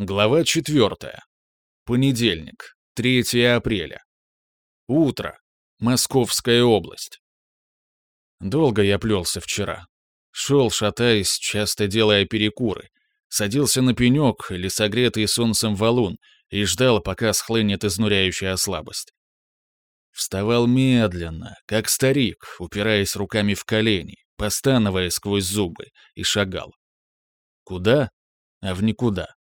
Глава 4. Понедельник, 3 апреля. Утро. Московская область. Долго я плелся вчера. Шел, шатаясь, часто делая перекуры. Садился на пенек или согретый солнцем валун и ждал, пока схлынет изнуряющая слабость. Вставал медленно, как старик, упираясь руками в колени, постановая сквозь зубы, и шагал. Куда? А в никуда.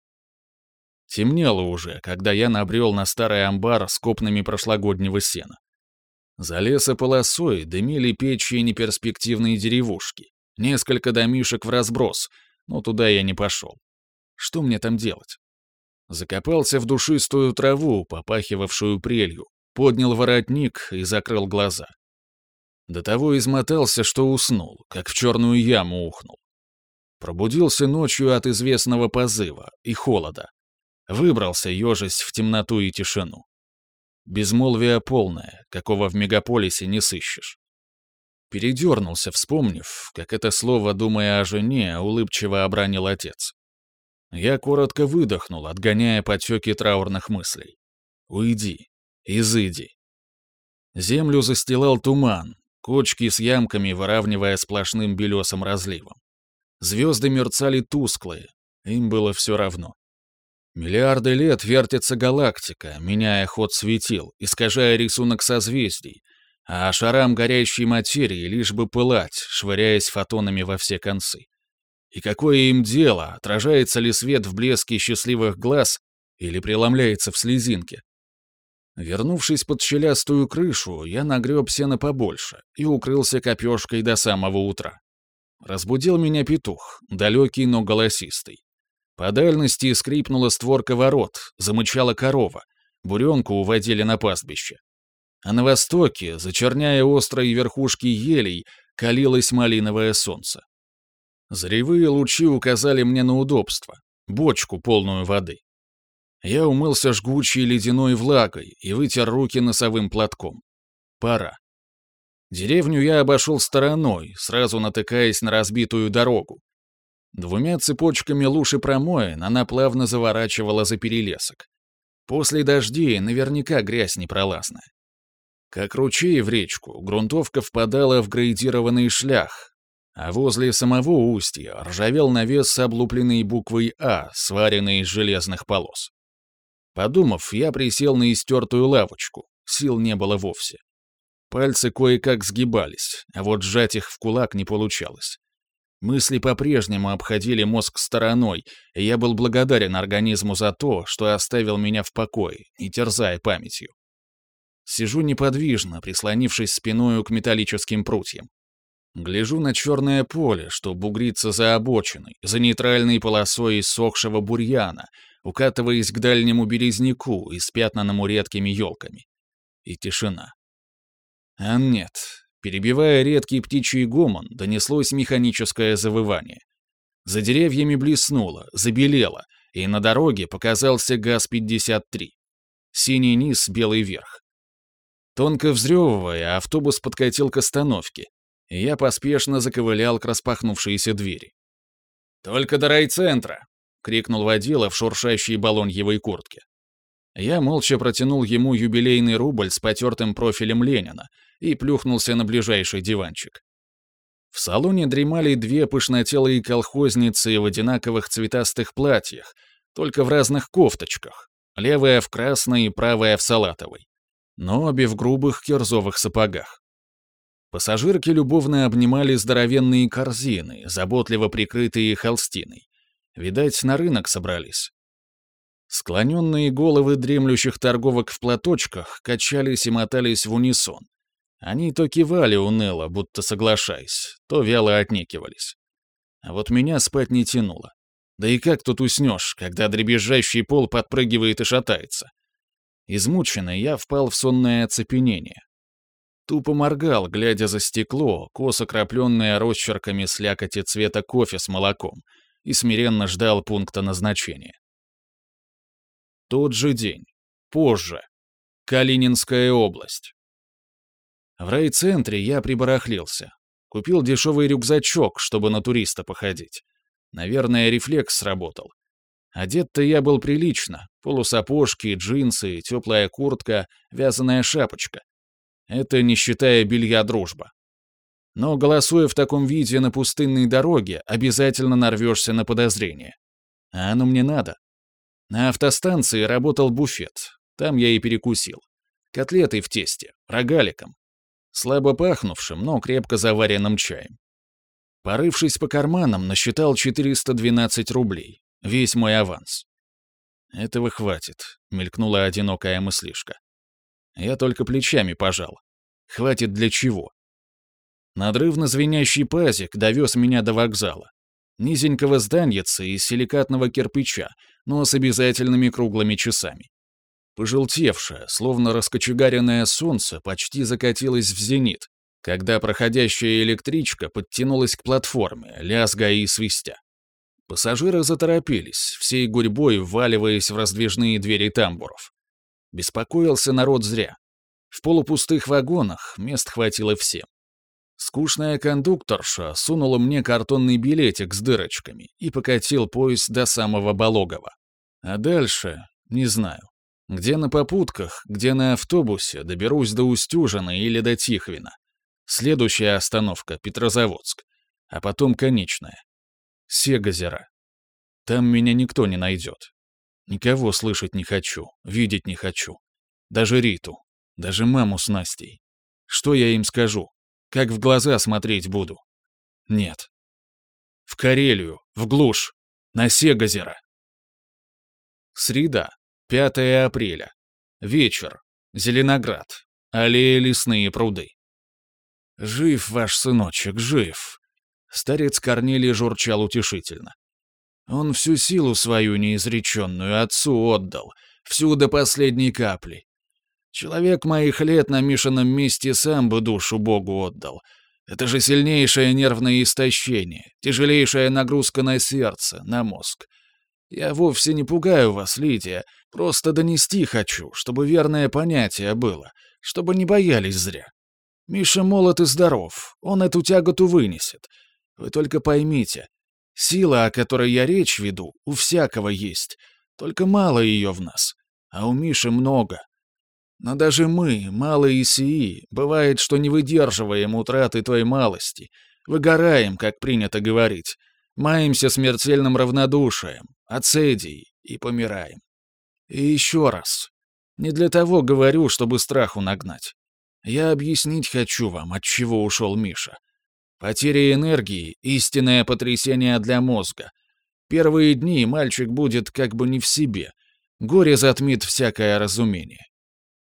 Темнело уже, когда я набрел на старый амбар с копнами прошлогоднего сена. За лесополосой дымили печи неперспективные деревушки. Несколько домишек в разброс, но туда я не пошел. Что мне там делать? Закопался в душистую траву, попахивавшую прелью, поднял воротник и закрыл глаза. До того измотался, что уснул, как в черную яму ухнул. Пробудился ночью от известного позыва и холода. Выбрался, ежась в темноту и тишину. Безмолвие полное, какого в мегаполисе не сыщешь. Передернулся, вспомнив, как это слово, думая о жене, улыбчиво обронил отец. Я коротко выдохнул, отгоняя потеки траурных мыслей. «Уйди, изыди». Землю застилал туман, кочки с ямками выравнивая сплошным белесым разливом. Звезды мерцали тусклые, им было все равно. Миллиарды лет вертится галактика, меняя ход светил, искажая рисунок созвездий, а шарам горящей материи лишь бы пылать, швыряясь фотонами во все концы. И какое им дело, отражается ли свет в блеске счастливых глаз или преломляется в слезинке? Вернувшись под щелястую крышу, я нагреб сено побольше и укрылся копешкой до самого утра. Разбудил меня петух, далекий, но голосистый. По дальности скрипнула створка ворот, замычала корова. Буренку уводили на пастбище. А на востоке, зачерняя острые верхушки елей, калилось малиновое солнце. Заревые лучи указали мне на удобство — бочку, полную воды. Я умылся жгучей ледяной влагой и вытер руки носовым платком. Пора. Деревню я обошел стороной, сразу натыкаясь на разбитую дорогу, Двумя цепочками луж и промоин она плавно заворачивала за перелесок. После дождей наверняка грязь непролазная. Как ручей в речку, грунтовка впадала в грейдированный шлях, а возле самого устья ржавел навес с облупленной буквой «А», сваренной из железных полос. Подумав, я присел на истертую лавочку, сил не было вовсе. Пальцы кое-как сгибались, а вот сжать их в кулак не получалось. Мысли по-прежнему обходили мозг стороной, и я был благодарен организму за то, что оставил меня в покое, не терзая памятью. Сижу неподвижно, прислонившись спиною к металлическим прутьям. Гляжу на черное поле, что бугрится за обочиной, за нейтральной полосой иссохшего бурьяна, укатываясь к дальнему березняку, испятнанному редкими елками. И тишина. А нет, Перебивая редкий птичий гомон, донеслось механическое завывание. За деревьями блеснуло, забелело, и на дороге показался ГАЗ-53. Синий низ, белый верх. Тонко взрёвывая, автобус подкатил к остановке, и я поспешно заковылял к распахнувшейся двери. «Только до райцентра!» — крикнул водила в шуршащей балоньевой куртке. Я молча протянул ему юбилейный рубль с потертым профилем Ленина и плюхнулся на ближайший диванчик. В салоне дремали две пышнотелые колхозницы в одинаковых цветастых платьях, только в разных кофточках, левая в красной и правая в салатовой, но обе в грубых кирзовых сапогах. Пассажирки любовно обнимали здоровенные корзины, заботливо прикрытые холстиной. Видать, на рынок собрались. Склоненные головы дремлющих торговок в платочках качались и мотались в унисон. Они то кивали уныло, будто соглашаясь, то вяло отнекивались. А вот меня спать не тянуло. Да и как тут уснешь, когда дребезжащий пол подпрыгивает и шатается? Измученный, я впал в сонное оцепенение. Тупо моргал, глядя за стекло, косо крапленное росчерками слякоти цвета кофе с молоком, и смиренно ждал пункта назначения. Тот же день. Позже. Калининская область. В райцентре я прибарахлился. Купил дешевый рюкзачок, чтобы на туриста походить. Наверное, рефлекс сработал. Одет-то я был прилично. Полусапожки, джинсы, теплая куртка, вязаная шапочка. Это не считая белья дружба. Но голосуя в таком виде на пустынной дороге, обязательно нарвешься на подозрение. А оно мне надо. На автостанции работал буфет. Там я и перекусил. Котлетой в тесте, рогаликом. Слабо пахнувшим, но крепко заваренным чаем. Порывшись по карманам, насчитал 412 рублей. Весь мой аванс. «Этого хватит», — мелькнула одинокая мыслишка. Я только плечами пожал. Хватит для чего? Надрывно звенящий пазик довез меня до вокзала. Низенького зданьица из силикатного кирпича, но с обязательными круглыми часами. Пожелтевшее, словно раскочегаренное солнце, почти закатилось в зенит, когда проходящая электричка подтянулась к платформе, лязгая и свистя. Пассажиры заторопились, всей гурьбой вваливаясь в раздвижные двери тамбуров. Беспокоился народ зря. В полупустых вагонах мест хватило всем. Скучная кондукторша сунула мне картонный билетик с дырочками и покатил поезд до самого Бологова. А дальше не знаю. Где на попутках, где на автобусе доберусь до Устюжина или до Тихвина. Следующая остановка — Петрозаводск. А потом конечная. Сегозера. Там меня никто не найдет. Никого слышать не хочу, видеть не хочу. Даже Риту, даже маму с Настей. Что я им скажу? Как в глаза смотреть буду? Нет. В Карелию, в глушь, на Сегозера. Среда, 5 апреля. Вечер. Зеленоград. Аллея лесные пруды. Жив ваш сыночек, жив. Старец Корнелий журчал утешительно. Он всю силу свою неизреченную отцу отдал, всю до последней капли. Человек моих лет на Мишином месте сам бы душу Богу отдал. Это же сильнейшее нервное истощение, тяжелейшая нагрузка на сердце, на мозг. Я вовсе не пугаю вас, Лидия, просто донести хочу, чтобы верное понятие было, чтобы не боялись зря. Миша молод и здоров, он эту тяготу вынесет. Вы только поймите, Сила, о которой я речь веду, у всякого есть, только мало ее в нас, а у Миши много. Но даже мы, малые сии, бывает, что не выдерживаем утраты той малости, выгораем, как принято говорить, маемся смертельным равнодушием, ацедией и помираем. И еще раз. Не для того говорю, чтобы страху нагнать. Я объяснить хочу вам, от чего ушел Миша. Потеря энергии — истинное потрясение для мозга. Первые дни мальчик будет как бы не в себе. Горе затмит всякое разумение.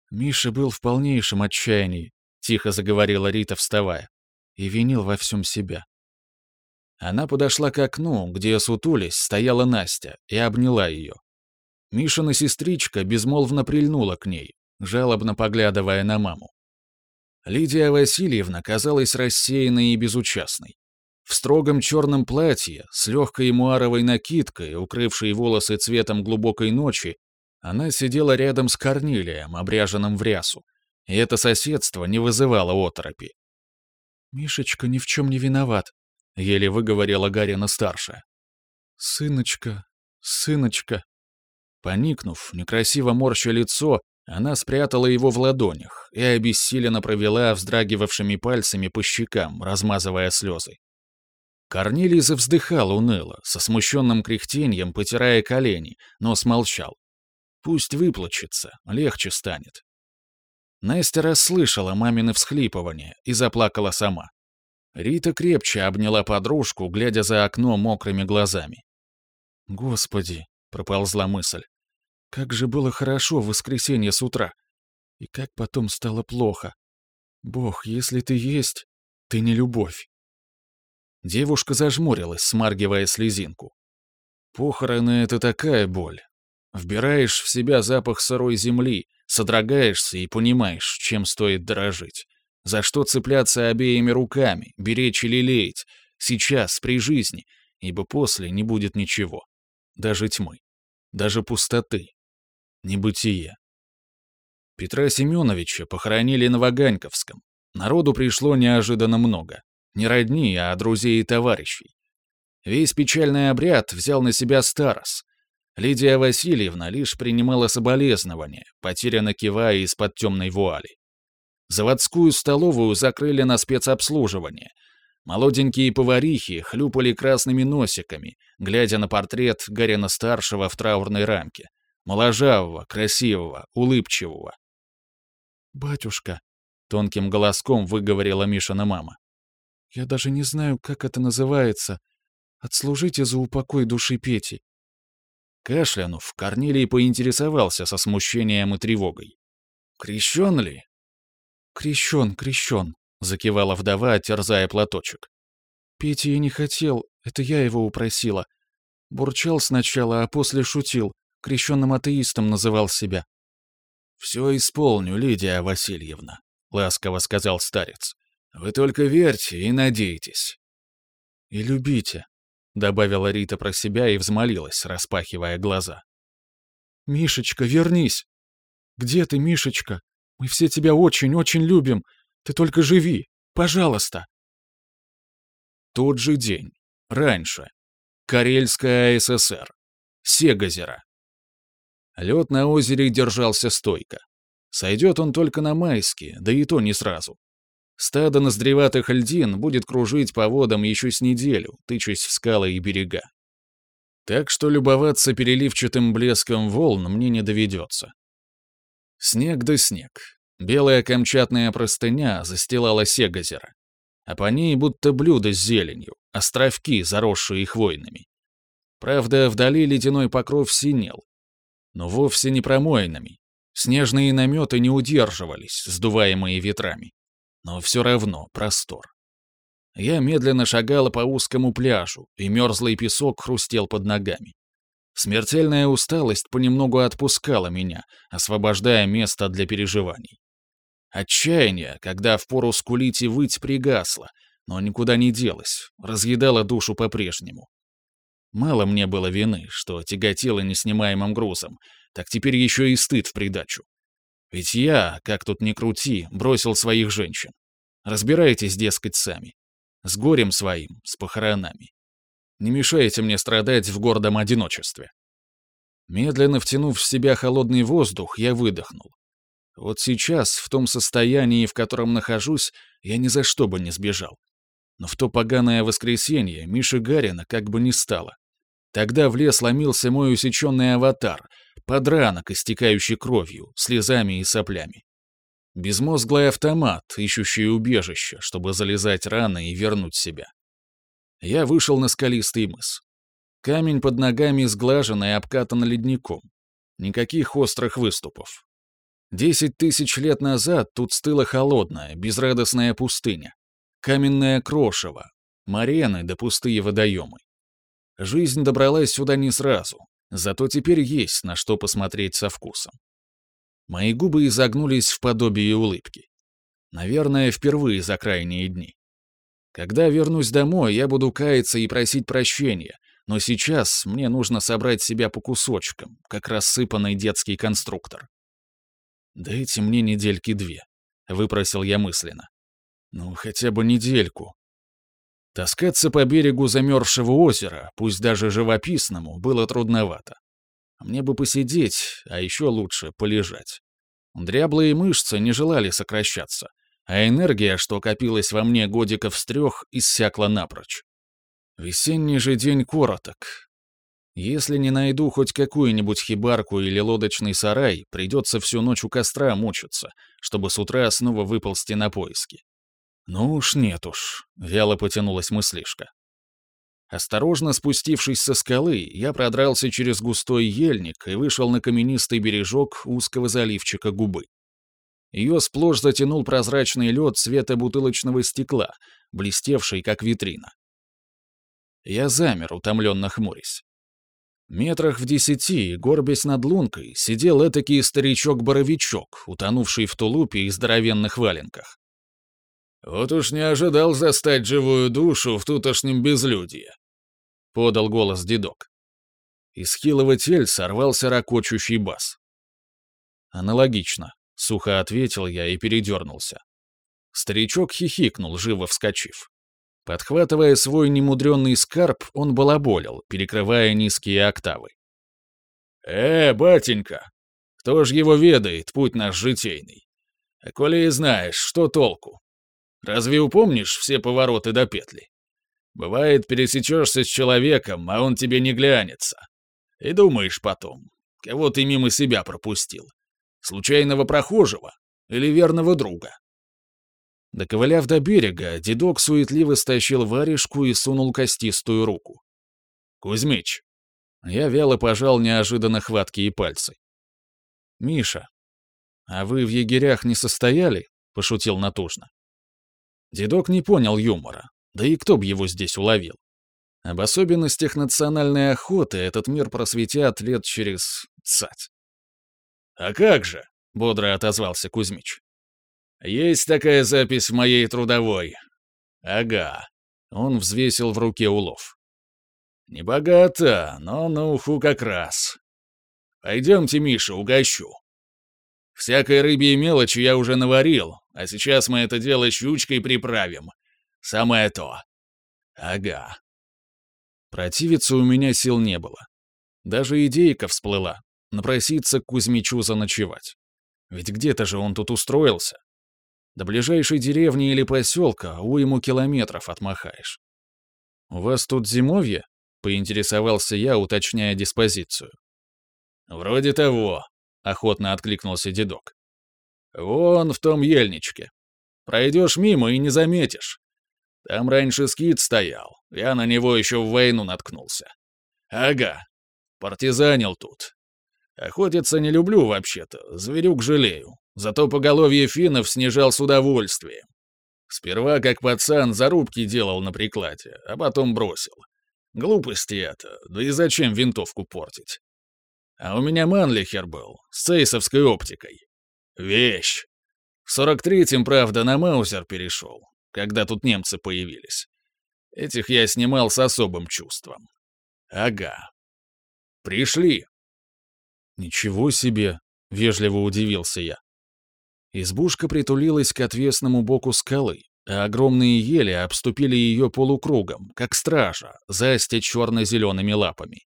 Миша был в полнейшем отчаянии, тихо заговорила Рита, вставая, и винил во всем себя. Она подошла к окну, где, сутулись, стояла Настя, и обняла ее. Мишина сестричка безмолвно прильнула к ней, жалобно поглядывая на маму. Лидия Васильевна казалась рассеянной и безучастной. В строгом черном платье, с легкой муаровой накидкой, укрывшей волосы цветом глубокой ночи, она сидела рядом с Корнилием, обряженным в рясу, и это соседство не вызывало оторопи. «Мишечка ни в чем не виноват», — еле выговорила Гарина-старшая. «Сыночка, сыночка». Поникнув, некрасиво морща лицо, она спрятала его в ладонях и обессиленно провела вздрагивавшими пальцами по щекам, размазывая слезы. Корнилий завздыхал уныло, со смущенным кряхтеньем потирая колени, но смолчал. Пусть выплачется, легче станет. Настя расслышала мамины всхлипывания и заплакала сама. Рита крепче обняла подружку, глядя за окно мокрыми глазами. «Господи!» — проползла мысль. Как же было хорошо в воскресенье с утра. И как потом стало плохо. Бог, если ты есть, ты не любовь. Девушка зажмурилась, смаргивая слезинку. Похороны — это такая боль. Вбираешь в себя запах сырой земли, содрогаешься и понимаешь, чем стоит дорожить. За что цепляться обеими руками, беречь и лелеять, сейчас, при жизни, ибо после не будет ничего. Даже тьмы. Даже пустоты небытие. Петра Семеновича похоронили на Ваганьковском. Народу пришло неожиданно много. Не родни, а друзей и товарищей. Весь печальный обряд взял на себя Старос. Лидия Васильевна лишь принимала соболезнования, потерянно кивая из-под темной вуали. Заводскую столовую закрыли на спецобслуживание. Молоденькие поварихи хлюпали красными носиками, глядя на портрет Гарина-старшего в траурной рамке. Моложавого, красивого, улыбчивого. «Батюшка», — тонким голоском выговорила Мишина мама, — «я даже не знаю, как это называется. Отслужите за упокой души Пети». Кашлянув, Корнилий поинтересовался со смущением и тревогой. «Крещен ли?» «Крещен, крещен», — закивала вдова, терзая платочек. «Петя и не хотел, это я его упросила. Бурчал сначала, а после шутил, крещенным атеистом называл себя». «Все исполню, Лидия Васильевна», — ласково сказал старец. «Вы только верьте и надейтесь». «И любите», — добавила Рита про себя и взмолилась, распахивая глаза. «Мишечка, вернись! Где ты, Мишечка? Мы все тебя очень-очень любим. Ты только живи. Пожалуйста. Тот же день. Раньше. Карельская ССР. Сегозеро. Лед на озере держался стойко. Сойдет он только на майске, да и то не сразу. Стадо ноздреватых льдин будет кружить по водам еще с неделю, тычась в скалы и берега. Так что любоваться переливчатым блеском волн мне не доведется. Снег да снег. Белая камчатная простыня застилала Сегозеро, а по ней будто блюдо с зеленью, островки, заросшие хвойными. Правда, вдали ледяной покров синел, но вовсе не промоинами. Снежные наметы не удерживались, сдуваемые ветрами. Но все равно простор. Я медленно шагала по узкому пляжу, и мерзлый песок хрустел под ногами. Смертельная усталость понемногу отпускала меня, освобождая место для переживаний. Отчаяние, когда впору скулить и выть, пригасло, но никуда не делось, разъедало душу по-прежнему. Мало мне было вины, что тяготило неснимаемым грузом, так теперь еще и стыд в придачу. Ведь я, как тут ни крути, бросил своих женщин. Разбирайтесь, дескать, сами. С горем своим, с похоронами. Не мешайте мне страдать в гордом одиночестве. Медленно втянув в себя холодный воздух, я выдохнул. Вот сейчас, в том состоянии, в котором нахожусь, я ни за что бы не сбежал. Но в то поганое воскресенье Миши Гарина как бы не стало. Тогда в лес ломился мой усеченный аватар, подранок, истекающий кровью, слезами и соплями. Безмозглый автомат, ищущий убежище, чтобы залезать рано и вернуть себя. Я вышел на скалистый мыс. Камень под ногами сглажен и обкатан ледником. Никаких острых выступов. Десять тысяч лет назад тут стыла холодная, безрадостная пустыня. Каменное крошево, марены да пустые водоемы. Жизнь добралась сюда не сразу, зато теперь есть на что посмотреть со вкусом. Мои губы изогнулись в подобие улыбки. Наверное, впервые за крайние дни. Когда вернусь домой, я буду каяться и просить прощения, но сейчас мне нужно собрать себя по кусочкам, как рассыпанный детский конструктор. «Дайте мне недельки две», — выпросил я мысленно. «Ну, хотя бы недельку». Таскаться по берегу замерзшего озера, пусть даже живописному, было трудновато. Мне бы посидеть, а еще лучше полежать. Дряблые мышцы не желали сокращаться, а энергия, что копилась во мне годиков с трех, иссякла напрочь. Весенний же день короток. Если не найду хоть какую-нибудь хибарку или лодочный сарай, придется всю ночь у костра мучиться, чтобы с утра снова выползти на поиски. Ну уж нет уж, вяло потянулась мыслишка. Осторожно спустившись со скалы, я продрался через густой ельник и вышел на каменистый бережок узкого заливчика губы. Ее сплошь затянул прозрачный лед цвета бутылочного стекла, блестевший, как витрина. Я замер, утомленно хмурясь. Метрах в десяти, горбясь над лункой, сидел этакий старичок-боровичок, утонувший в тулупе и здоровенных валенках. «Вот уж не ожидал застать живую душу в тутошнем безлюдье», — подал голос дедок. Из хилого тель сорвался ракочущий бас. Аналогично. Сухо ответил я и передернулся. Старичок хихикнул, живо вскочив. Подхватывая свой немудренный скарб, он балаболил, перекрывая низкие октавы. «Э, батенька, кто ж его ведает, путь наш житейный? А коли и знаешь, что толку? Разве упомнишь все повороты до петли? Бывает, пересечешься с человеком, а он тебе не глянется. И думаешь потом, кого ты мимо себя пропустил? Случайного прохожего или верного друга? Доковыляв до берега, дедок суетливо стащил варежку и сунул костистую руку. «Кузьмич!» Я вяло пожал неожиданно хваткие пальцы. «Миша, а вы в егерях не состояли?» — пошутил натужно. Дедок не понял юмора, да и кто б его здесь уловил. Об особенностях национальной охоты этот мир просветят лет через цать. «А как же?» — бодро отозвался Кузьмич. «Есть такая запись в моей трудовой. Ага». Он взвесил в руке улов. «Небогато, но на уху как раз. Пойдемте, Миша, угощу. Всякой рыбьей мелочи я уже наварил, а сейчас мы это дело щучкой приправим. Самое то. Ага». Противиться у меня сил не было. Даже идейка всплыла — напроситься к Кузьмичу заночевать. Ведь где-то же он тут устроился. До ближайшей деревни или поселка уйму километров отмахаешь. «У вас тут зимовье?» — поинтересовался я, уточняя диспозицию. «Вроде того», — охотно откликнулся дедок. «Вон в том ельничке. Пройдешь мимо и не заметишь. Там раньше скит стоял, я на него еще в войну наткнулся. Ага, партизанил тут. Охотиться не люблю вообще-то, зверюк жалею. Зато поголовье финнов снижал с удовольствием. Сперва, как пацан, зарубки делал на прикладе, а потом бросил. Глупости это, да и зачем винтовку портить? А у меня Манлихер был, с цейсовской оптикой. Вещь. В 43-м, правда, на Маузер перешел, когда тут немцы появились. Этих я снимал с особым чувством. Ага. Пришли. Ничего себе, вежливо удивился я. Избушка притулилась к отвесному боку скалы, а огромные ели обступили ее полукругом, как стража, застя черно-зелеными лапами.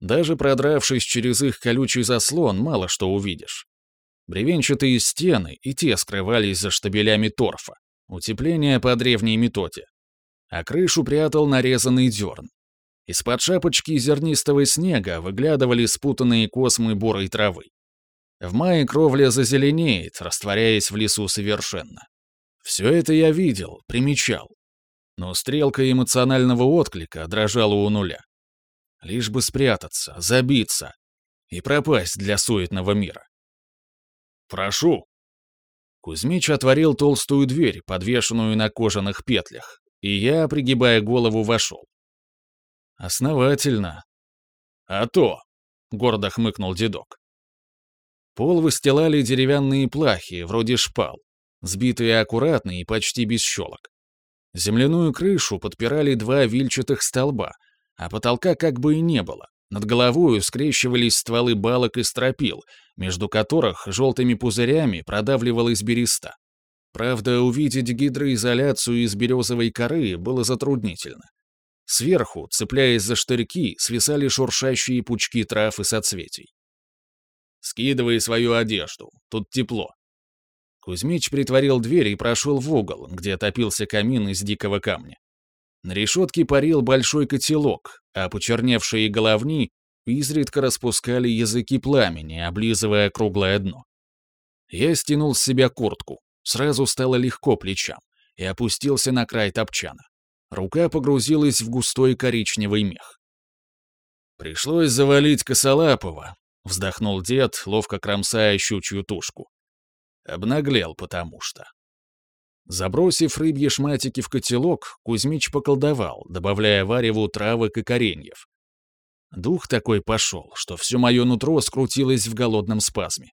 Даже продравшись через их колючий заслон, мало что увидишь. Бревенчатые стены и те скрывались за штабелями торфа, утепление по древней методе. А крышу прятал нарезанный дерн. Из-под шапочки зернистого снега выглядывали спутанные космы бурой травы. В мае кровля зазеленеет, растворяясь в лесу совершенно. Все это я видел, примечал. Но стрелка эмоционального отклика дрожала у нуля. Лишь бы спрятаться, забиться и пропасть для суетного мира. «Прошу!» Кузьмич отворил толстую дверь, подвешенную на кожаных петлях, и я, пригибая голову, вошел. «Основательно». «А то!» — гордо хмыкнул дедок. Пол выстилали деревянные плахи, вроде шпал, сбитые аккуратно и почти без щелок. Земляную крышу подпирали два вильчатых столба, а потолка как бы и не было. Над головой скрещивались стволы балок и стропил, между которых желтыми пузырями продавливалась береста. Правда, увидеть гидроизоляцию из березовой коры было затруднительно. Сверху, цепляясь за штырьки, свисали шуршащие пучки трав и соцветий. Скидывай свою одежду, тут тепло». Кузьмич притворил дверь и прошел в угол, где топился камин из дикого камня. На решетке парил большой котелок, а почерневшие головни изредка распускали языки пламени, облизывая круглое дно. Я стянул с себя куртку, сразу стало легко плечам, и опустился на край топчана. Рука погрузилась в густой коричневый мех. Пришлось завалить Косолапова, Вздохнул дед, ловко кромсая щучью тушку. Обнаглел потому что. Забросив рыбьи шматики в котелок, Кузьмич поколдовал, добавляя вареву травок и кореньев. Дух такой пошел, что все мое нутро скрутилось в голодном спазме.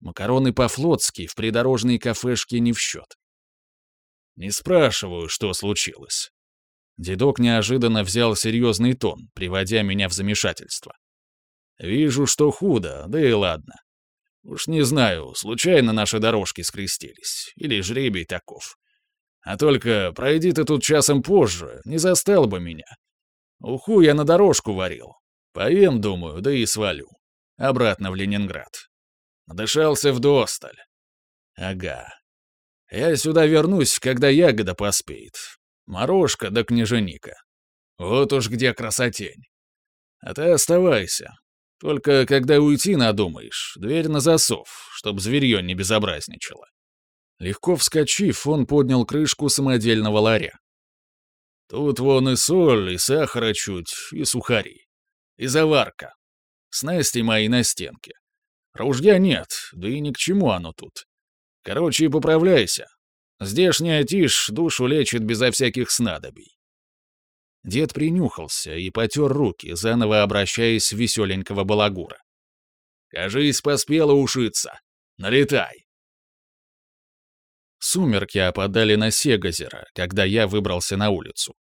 Макароны по-флотски в придорожной кафешке не в счет. Не спрашиваю, что случилось. Дедок неожиданно взял серьезный тон, приводя меня в замешательство. Вижу, что худо, да и ладно. Уж не знаю, случайно наши дорожки скрестились, или жребий таков. А только пройди ты тут часом позже, не застал бы меня. Уху я на дорожку варил. Поем, думаю, да и свалю. Обратно в Ленинград. Надышался вдосталь. Ага. Я сюда вернусь, когда ягода поспеет. Морожка да княженика. Вот уж где красотень. А ты оставайся. Только когда уйти надумаешь, дверь на засов, чтоб зверье не безобразничало. Легко вскочив, он поднял крышку самодельного ларя. Тут вон и соль, и сахара чуть, и сухари. И заварка. Снасти мои на стенке. Ружья нет, да и ни к чему оно тут. Короче, поправляйся. Здешняя тишь душу лечит безо всяких снадобий. Дед принюхался и потер руки, заново обращаясь в веселенького балагура. «Кажись, поспела ушиться. Налетай!» Сумерки опадали на Сегозеро, когда я выбрался на улицу.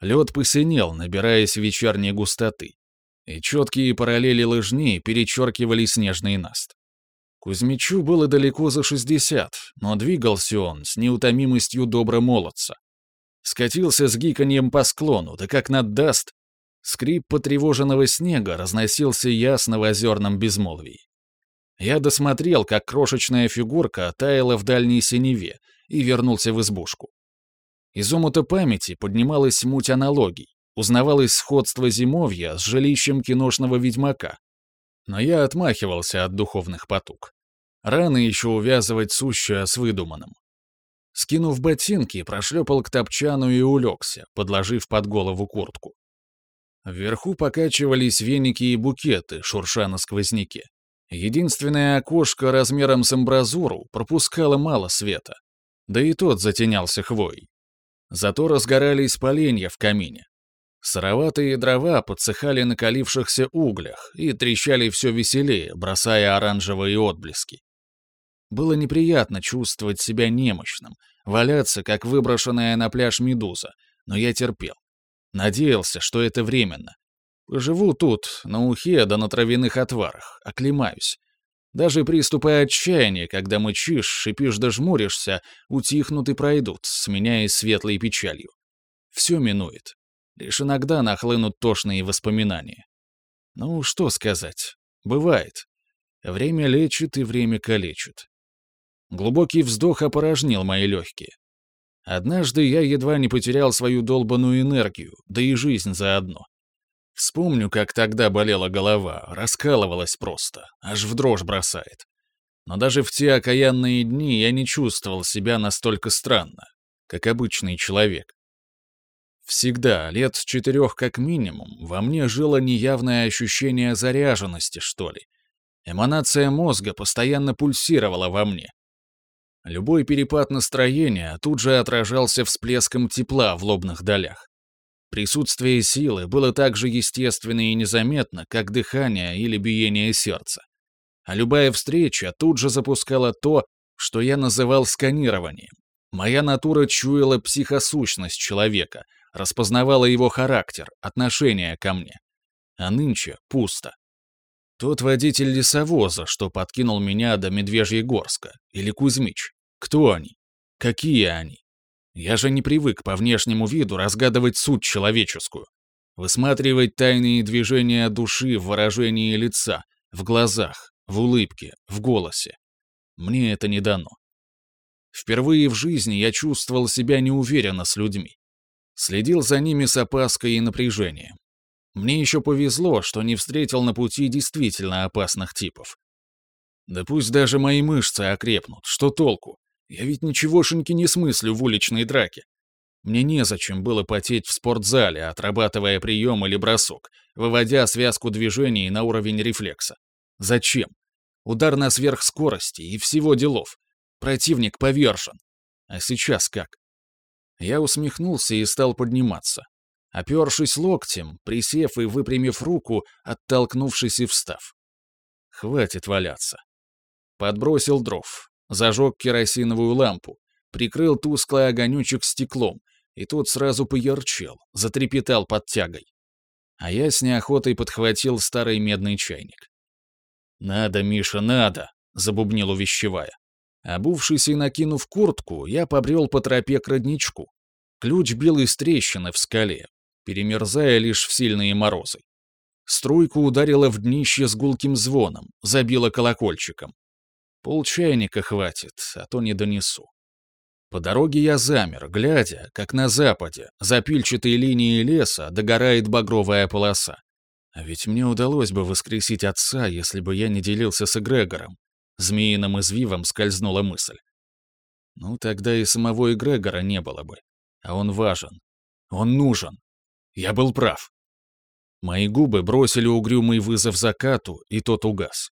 Лед посинел, набираясь вечерней густоты, и четкие параллели лыжней перечеркивали снежный наст. Кузьмичу было далеко за 60, но двигался он с неутомимостью добромолодца. Скатился с гиканьем по склону, да как наддаст. Скрип потревоженного снега разносился ясно в озерном безмолвии. Я досмотрел, как крошечная фигурка таяла в дальней синеве, и вернулся в избушку. Из омута памяти поднималась муть аналогий, узнавалось сходство зимовья с жилищем киношного ведьмака. Но я отмахивался от духовных потуг. Рано еще увязывать сущее с выдуманным. Скинув ботинки, прошлепал к топчану и улегся, подложив под голову куртку. Вверху покачивались веники и букеты, шурша на сквозняке. Единственное окошко размером с амбразуру пропускало мало света, да и тот затенялся хвоей. Зато разгорались поленья в камине. Сыроватые дрова подсыхали на калившихся углях и трещали все веселее, бросая оранжевые отблески. Было неприятно чувствовать себя немощным, валяться, как выброшенная на пляж медуза, но я терпел. Надеялся, что это временно, Живу тут, на ухе да на травяных отварах, оклемаюсь. Даже приступы отчаяния, когда мычишь, шипишь да жмуришься, утихнут и пройдут, сменяясь светлой печалью. Все минует. Лишь иногда нахлынут тошные воспоминания. Ну, что сказать. Бывает. Время лечит и время калечит. Глубокий вздох опорожнил мои легкие. Однажды я едва не потерял свою долбанную энергию, да и жизнь заодно. Вспомню, как тогда болела голова, раскалывалась просто, аж в дрожь бросает. Но даже в те окаянные дни я не чувствовал себя настолько странно, как обычный человек. Всегда, лет четырех как минимум, во мне жило неявное ощущение заряженности, что ли. Эманация мозга постоянно пульсировала во мне. Любой перепад настроения тут же отражался всплеском тепла в лобных долях. Присутствие силы было так же естественно и незаметно, как дыхание или биение сердца. А любая встреча тут же запускала то, что я называл сканированием. Моя натура чуяла психосущность человека, распознавала его характер, отношение ко мне. А нынче пусто. Тот водитель лесовоза, что подкинул меня до Медвежьегорска, или Кузьмич. Кто они? Какие они? Я же не привык по внешнему виду разгадывать суть человеческую. Высматривать тайные движения души в выражении лица, в глазах, в улыбке, в голосе. Мне это не дано. Впервые в жизни я чувствовал себя неуверенно с людьми. Следил за ними с опаской и напряжением. Мне еще повезло, что не встретил на пути действительно опасных типов. Да пусть даже мои мышцы окрепнут, что толку? Я ведь ничегошеньки не смыслю в уличной драке. Мне незачем было потеть в спортзале, отрабатывая прием или бросок, выводя связку движений на уровень рефлекса. Зачем? Удар на сверхскорости и всего делов. Противник повержен. А сейчас как? Я усмехнулся и стал подниматься. Опершись локтем, присев и выпрямив руку, оттолкнувшись и встав. Хватит валяться. Подбросил дров, Зажег керосиновую лампу, прикрыл тусклый огонючек стеклом, и тот сразу поярчел, затрепетал под тягой. А я с неохотой подхватил старый медный чайник. «Надо, Миша, надо!» — забубнил увещевая. Обувшись и накинув куртку, я побрел по тропе к родничку. Ключ бил из трещины в скале, перемерзая лишь в сильные морозы. Струйка ударила в днище с гулким звоном, забила колокольчиком. Полчайника хватит, а то не донесу. По дороге я замер, глядя, как на западе, за пильчатой линией леса, догорает багровая полоса. А ведь мне удалось бы воскресить отца, если бы я не делился с Эгрегором. Змеиным извивом скользнула мысль. Ну, тогда и самого Эгрегора не было бы. А он важен. Он нужен. Я был прав. Мои губы бросили угрюмый вызов закату, и тот угас.